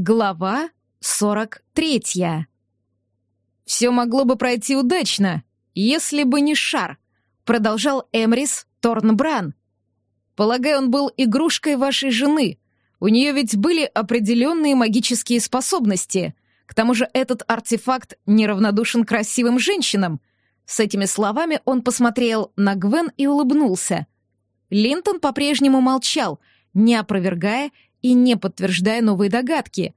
Глава 43. «Все могло бы пройти удачно, если бы не шар», продолжал Эмрис Торнбран. «Полагаю, он был игрушкой вашей жены. У нее ведь были определенные магические способности. К тому же этот артефакт неравнодушен красивым женщинам». С этими словами он посмотрел на Гвен и улыбнулся. Линтон по-прежнему молчал, не опровергая и не подтверждая новые догадки.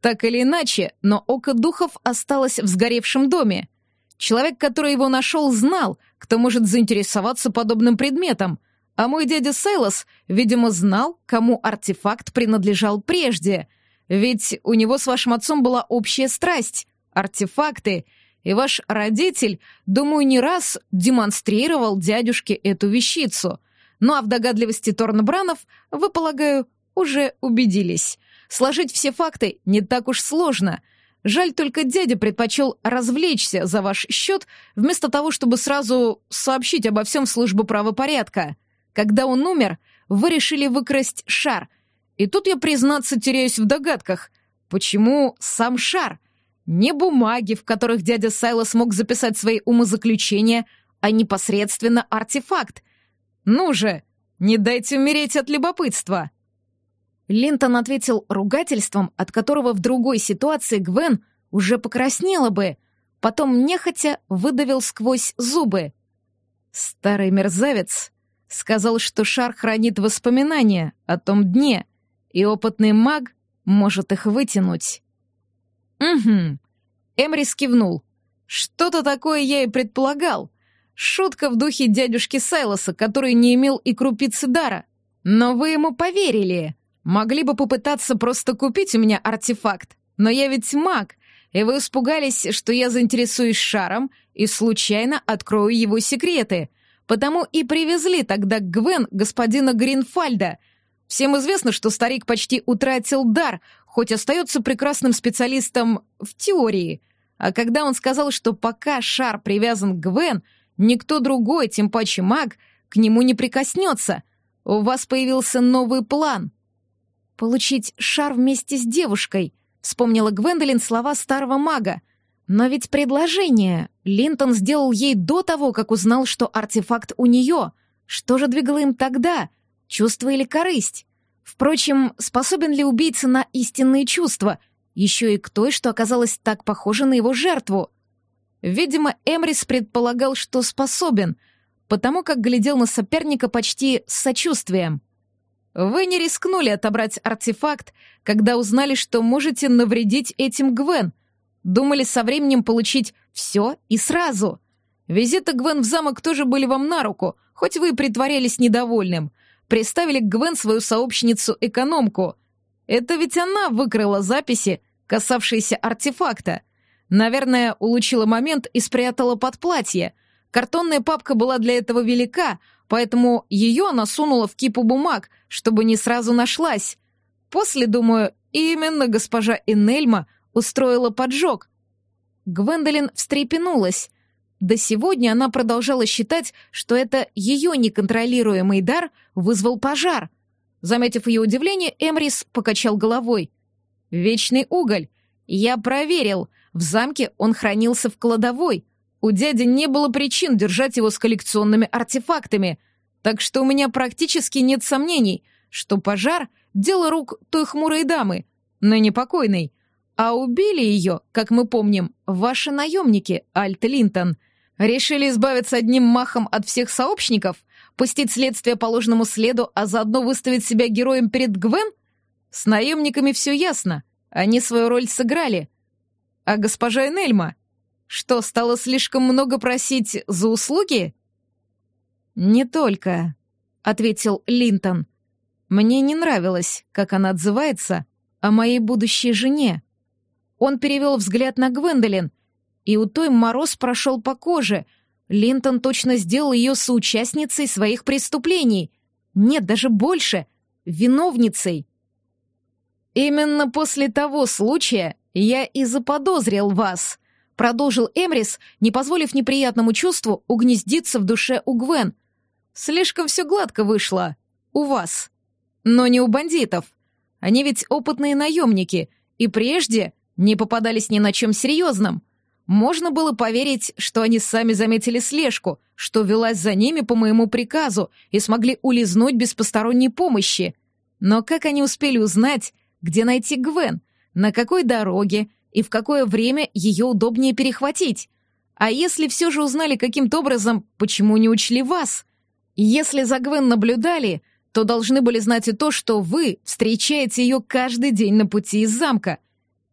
Так или иначе, но око духов осталось в сгоревшем доме. Человек, который его нашел, знал, кто может заинтересоваться подобным предметом, а мой дядя Сейлос, видимо, знал, кому артефакт принадлежал прежде, ведь у него с вашим отцом была общая страсть — артефакты, и ваш родитель, думаю, не раз демонстрировал дядюшке эту вещицу. Ну а в догадливости Торнбранов, вы, полагаю, уже убедились. Сложить все факты не так уж сложно. Жаль только дядя предпочел развлечься за ваш счет, вместо того, чтобы сразу сообщить обо всем в службу правопорядка. Когда он умер, вы решили выкрасть шар. И тут я, признаться, теряюсь в догадках. Почему сам шар? Не бумаги, в которых дядя Сайло смог записать свои умозаключения, а непосредственно артефакт. Ну же, не дайте умереть от любопытства. Линтон ответил ругательством, от которого в другой ситуации Гвен уже покраснела бы, потом нехотя выдавил сквозь зубы. Старый мерзавец сказал, что шар хранит воспоминания о том дне, и опытный маг может их вытянуть. «Угу», — Эмрис кивнул. «Что-то такое я и предполагал. Шутка в духе дядюшки Сайлоса, который не имел и крупицы дара. Но вы ему поверили. Могли бы попытаться просто купить у меня артефакт, но я ведь маг, и вы испугались, что я заинтересуюсь шаром и случайно открою его секреты. Потому и привезли тогда Гвен господина Гринфальда. Всем известно, что старик почти утратил дар, хоть остается прекрасным специалистом в теории. А когда он сказал, что пока шар привязан к Гвен, никто другой, тем паче маг, к нему не прикоснется, у вас появился новый план — «Получить шар вместе с девушкой», — вспомнила Гвендолин слова старого мага. «Но ведь предложение Линтон сделал ей до того, как узнал, что артефакт у нее. Что же двигало им тогда? Чувство или корысть? Впрочем, способен ли убийца на истинные чувства? Еще и к той, что оказалась так похожа на его жертву?» Видимо, Эмрис предполагал, что способен, потому как глядел на соперника почти с сочувствием. Вы не рискнули отобрать артефакт, когда узнали, что можете навредить этим Гвен. Думали со временем получить все и сразу. Визиты Гвен в замок тоже были вам на руку, хоть вы и притворялись недовольным. Приставили к Гвен свою сообщницу-экономку. Это ведь она выкрыла записи, касавшиеся артефакта. Наверное, улучила момент и спрятала под платье. Картонная папка была для этого велика, поэтому ее она сунула в кипу бумаг, чтобы не сразу нашлась. После, думаю, именно госпожа Энельма устроила поджог. Гвендолин встрепенулась. До сегодня она продолжала считать, что это ее неконтролируемый дар вызвал пожар. Заметив ее удивление, Эмрис покачал головой. «Вечный уголь. Я проверил. В замке он хранился в кладовой. У дяди не было причин держать его с коллекционными артефактами, так что у меня практически нет сомнений, что пожар — дело рук той хмурой дамы, но непокойной. А убили ее, как мы помним, ваши наемники, Альт Линтон. Решили избавиться одним махом от всех сообщников, пустить следствие по ложному следу, а заодно выставить себя героем перед Гвен? С наемниками все ясно, они свою роль сыграли. А госпожа Энельма — что, стало слишком много просить за услуги? Не только, ответил Линтон. Мне не нравилось, как она отзывается о моей будущей жене. Он перевел взгляд на Гвендолин, и у той мороз прошел по коже. Линтон точно сделал ее соучастницей своих преступлений. Нет, даже больше, виновницей. Именно после того случая я и заподозрил вас, продолжил Эмрис, не позволив неприятному чувству угнездиться в душе у Гвен. «Слишком все гладко вышло. У вас. Но не у бандитов. Они ведь опытные наемники, и прежде не попадались ни на чем серьезном. Можно было поверить, что они сами заметили слежку, что велась за ними по моему приказу и смогли улизнуть без посторонней помощи. Но как они успели узнать, где найти Гвен, на какой дороге и в какое время ее удобнее перехватить? А если все же узнали каким-то образом, почему не учли вас? Если за Гвен наблюдали, то должны были знать и то, что вы встречаете ее каждый день на пути из замка.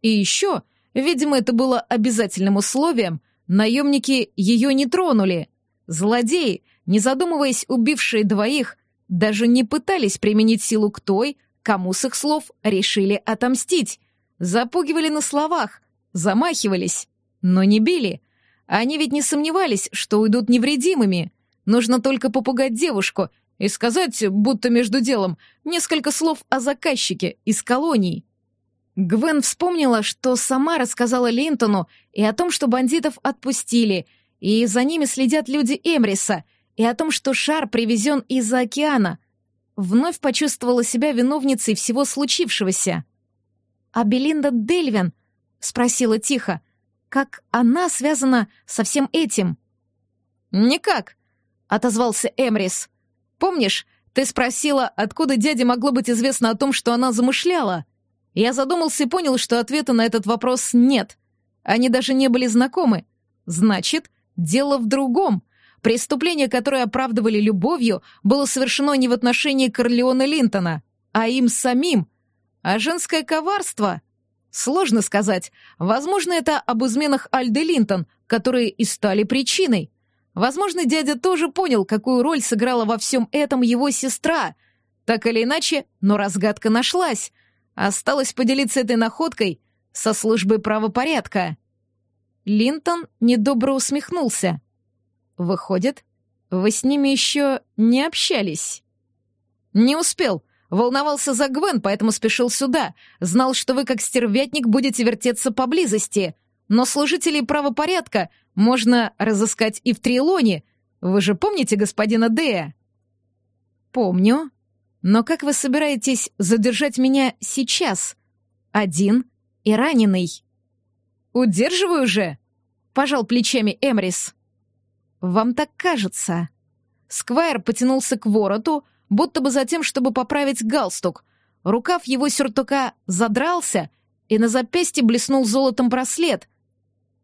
И еще, видимо, это было обязательным условием, наемники ее не тронули. Злодеи, не задумываясь убившие двоих, даже не пытались применить силу к той, кому с их слов решили отомстить. Запугивали на словах, замахивались, но не били. Они ведь не сомневались, что уйдут невредимыми. Нужно только попугать девушку и сказать, будто между делом, несколько слов о заказчике из колоний. Гвен вспомнила, что сама рассказала Линтону и о том, что бандитов отпустили, и за ними следят люди Эмриса, и о том, что шар привезен из-за океана. Вновь почувствовала себя виновницей всего случившегося. «А Белинда Дельвин?» — спросила тихо. «Как она связана со всем этим?» «Никак», — отозвался Эмрис. Помнишь, ты спросила, откуда дяде могло быть известно о том, что она замышляла? Я задумался и понял, что ответа на этот вопрос нет. Они даже не были знакомы. Значит, дело в другом. Преступление, которое оправдывали любовью, было совершено не в отношении Корлеона Линтона, а им самим. А женское коварство? Сложно сказать. Возможно, это об изменах Альды Линтон, которые и стали причиной. Возможно, дядя тоже понял, какую роль сыграла во всем этом его сестра. Так или иначе, но разгадка нашлась. Осталось поделиться этой находкой со службой правопорядка. Линтон недобро усмехнулся. «Выходит, вы с ними еще не общались?» «Не успел. Волновался за Гвен, поэтому спешил сюда. Знал, что вы, как стервятник, будете вертеться поблизости. Но служителей правопорядка можно разыскать и в Трилоне. Вы же помните господина Дея?» «Помню. Но как вы собираетесь задержать меня сейчас? Один и раненый?» «Удерживаю же!» — пожал плечами Эмрис. «Вам так кажется». Сквайр потянулся к вороту, будто бы за тем, чтобы поправить галстук. Рукав его сюртука задрался, и на запястье блеснул золотом браслет.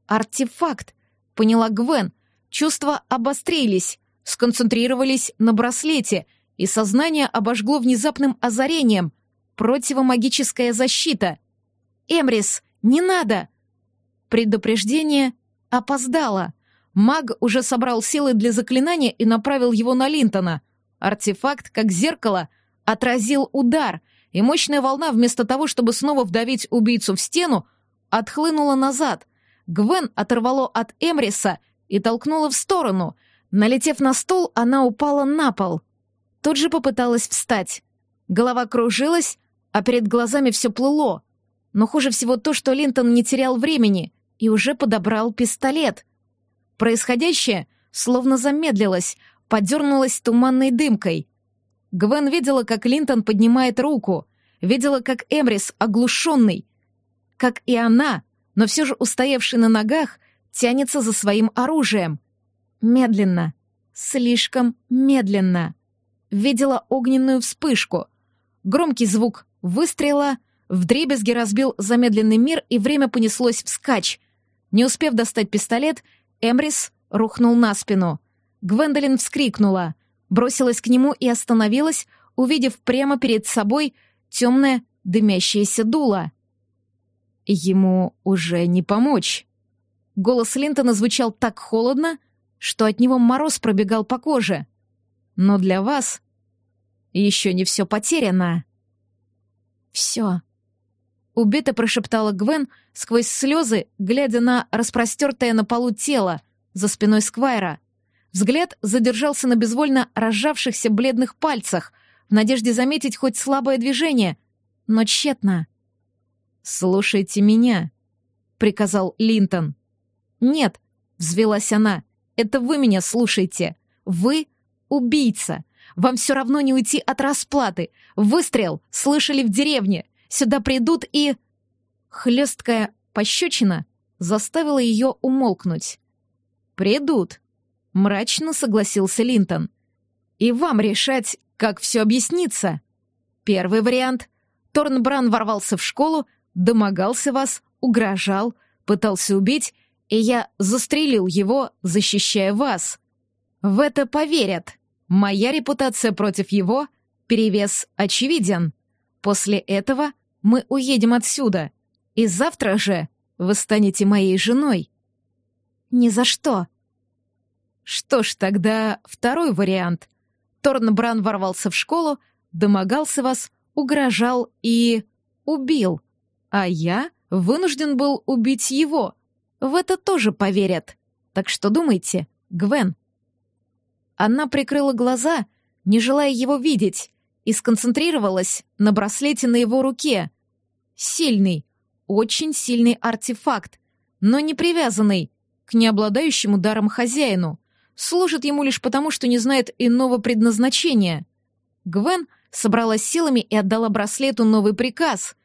«Артефакт!» — поняла Гвен. Чувства обострились, сконцентрировались на браслете, и сознание обожгло внезапным озарением. Противомагическая защита. «Эмрис, не надо!» Предупреждение опоздало. Маг уже собрал силы для заклинания и направил его на Линтона. Артефакт, как зеркало, отразил удар, и мощная волна, вместо того, чтобы снова вдавить убийцу в стену, отхлынула назад — Гвен оторвало от Эмриса и толкнула в сторону. Налетев на стол, она упала на пол. Тут же попыталась встать. Голова кружилась, а перед глазами все плыло. Но хуже всего то, что Линтон не терял времени и уже подобрал пистолет. Происходящее словно замедлилось, подернулось туманной дымкой. Гвен видела, как Линтон поднимает руку, видела, как Эмрис оглушенный, как и она но все же устоявший на ногах тянется за своим оружием. Медленно, слишком медленно. Видела огненную вспышку. Громкий звук выстрела вдребезги разбил замедленный мир, и время понеслось вскачь. Не успев достать пистолет, Эмрис рухнул на спину. Гвендолин вскрикнула, бросилась к нему и остановилась, увидев прямо перед собой темное дымящееся дуло. Ему уже не помочь. Голос Линтона звучал так холодно, что от него мороз пробегал по коже. Но для вас еще не все потеряно. Все. Убито прошептала Гвен сквозь слезы, глядя на распростертое на полу тело за спиной Сквайра. Взгляд задержался на безвольно разжавшихся бледных пальцах, в надежде заметить хоть слабое движение, но тщетно. «Слушайте меня», — приказал Линтон. «Нет», — взвелась она, — «это вы меня слушайте. Вы — убийца. Вам все равно не уйти от расплаты. Выстрел слышали в деревне. сюда придут и... Хлесткая пощечина заставила ее умолкнуть. «Придут», — мрачно согласился Линтон. «И вам решать, как все объяснится. Первый вариант. Торнбран ворвался в школу, домогался вас, угрожал, пытался убить, и я застрелил его, защищая вас. В это поверят. Моя репутация против его, перевес очевиден. После этого мы уедем отсюда, и завтра же вы станете моей женой. Ни за что. Что ж, тогда второй вариант. Торнбран ворвался в школу, домогался вас, угрожал и... убил. А я вынужден был убить его. В это тоже поверят. Так что думайте, Гвен. Она прикрыла глаза, не желая его видеть, и сконцентрировалась на браслете на его руке. Сильный, очень сильный артефакт, но не привязанный к необладающему даром хозяину служит ему лишь потому, что не знает иного предназначения. Гвен собралась силами и отдала браслету новый приказ.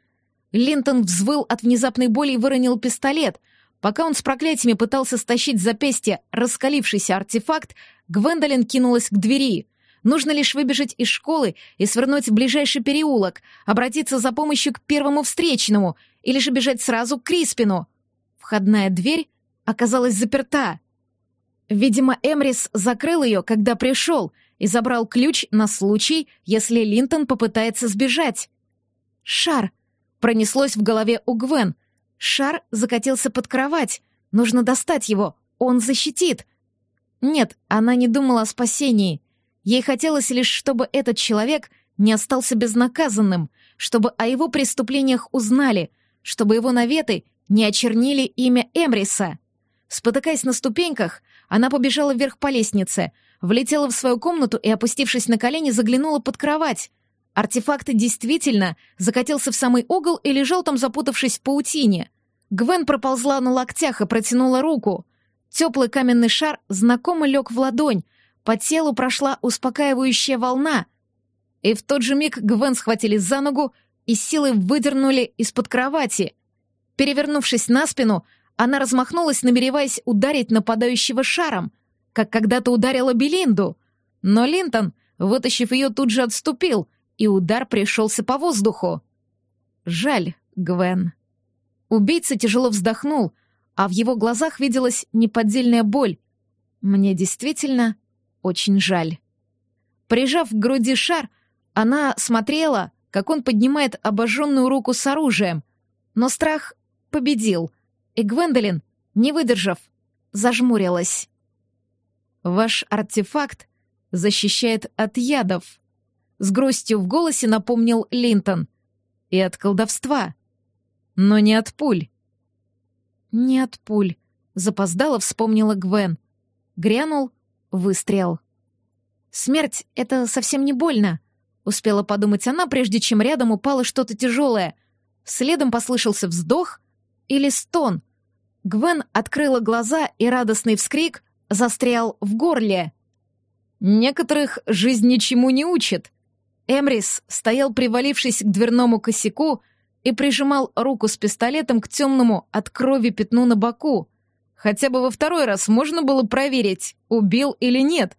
Линтон взвыл от внезапной боли и выронил пистолет. Пока он с проклятиями пытался стащить с запястья раскалившийся артефакт, Гвендолин кинулась к двери. Нужно лишь выбежать из школы и свернуть в ближайший переулок, обратиться за помощью к первому встречному или же бежать сразу к Криспину. Входная дверь оказалась заперта. Видимо, Эмрис закрыл ее, когда пришел, и забрал ключ на случай, если Линтон попытается сбежать. «Шар!» — пронеслось в голове у Гвен. «Шар закатился под кровать. Нужно достать его. Он защитит!» Нет, она не думала о спасении. Ей хотелось лишь, чтобы этот человек не остался безнаказанным, чтобы о его преступлениях узнали, чтобы его наветы не очернили имя Эмриса. Спотыкаясь на ступеньках, она побежала вверх по лестнице, влетела в свою комнату и, опустившись на колени, заглянула под кровать. Артефакт действительно закатился в самый угол и лежал там, запутавшись в паутине. Гвен проползла на локтях и протянула руку. Теплый каменный шар знакомо лег в ладонь, по телу прошла успокаивающая волна. И в тот же миг Гвен схватили за ногу и силой выдернули из-под кровати. Перевернувшись на спину, она размахнулась, намереваясь ударить нападающего шаром, как когда-то ударила Белинду. Но Линтон, вытащив ее, тут же отступил, и удар пришелся по воздуху. Жаль, Гвен. Убийца тяжело вздохнул, а в его глазах виделась неподдельная боль. Мне действительно очень жаль. Прижав к груди шар, она смотрела, как он поднимает обожженную руку с оружием. Но страх победил — и Гвендолин, не выдержав, зажмурилась. «Ваш артефакт защищает от ядов», — с грустью в голосе напомнил Линтон. «И от колдовства. Но не от пуль». «Не от пуль», — запоздало вспомнила Гвен. Грянул выстрел. «Смерть — это совсем не больно», — успела подумать она, прежде чем рядом упало что-то тяжелое. Следом послышался вздох или стон, Гвен открыла глаза, и радостный вскрик застрял в горле. Некоторых жизнь ничему не учит. Эмрис стоял, привалившись к дверному косяку, и прижимал руку с пистолетом к темному от крови пятну на боку. Хотя бы во второй раз можно было проверить, убил или нет.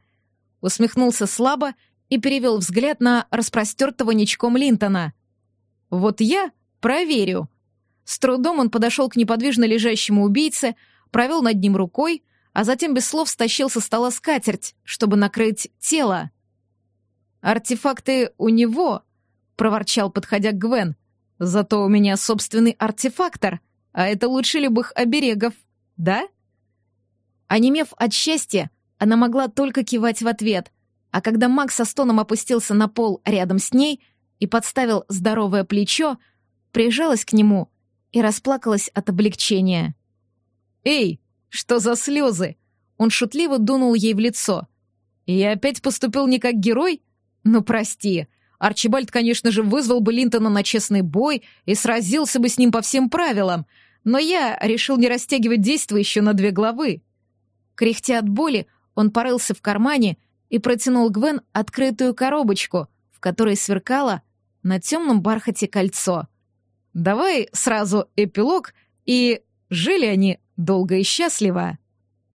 Усмехнулся слабо и перевел взгляд на распростертого ничком Линтона. «Вот я проверю», с трудом он подошел к неподвижно лежащему убийце, провел над ним рукой, а затем без слов стащил со стола скатерть, чтобы накрыть тело. «Артефакты у него», — проворчал, подходя к Гвен. «Зато у меня собственный артефактор, а это лучше любых оберегов, да?» Онемев от счастья, она могла только кивать в ответ, а когда Макс со стоном опустился на пол рядом с ней и подставил здоровое плечо, прижалась к нему и расплакалась от облегчения. «Эй, что за слезы?» Он шутливо дунул ей в лицо. «Я опять поступил не как герой? Ну, прости. Арчибальд, конечно же, вызвал бы Линтона на честный бой и сразился бы с ним по всем правилам, но я решил не растягивать действие еще на две главы». Кряхтя от боли, он порылся в кармане и протянул Гвен открытую коробочку, в которой сверкало на темном бархате кольцо — Давай сразу эпилог и жили они долго и счастливо.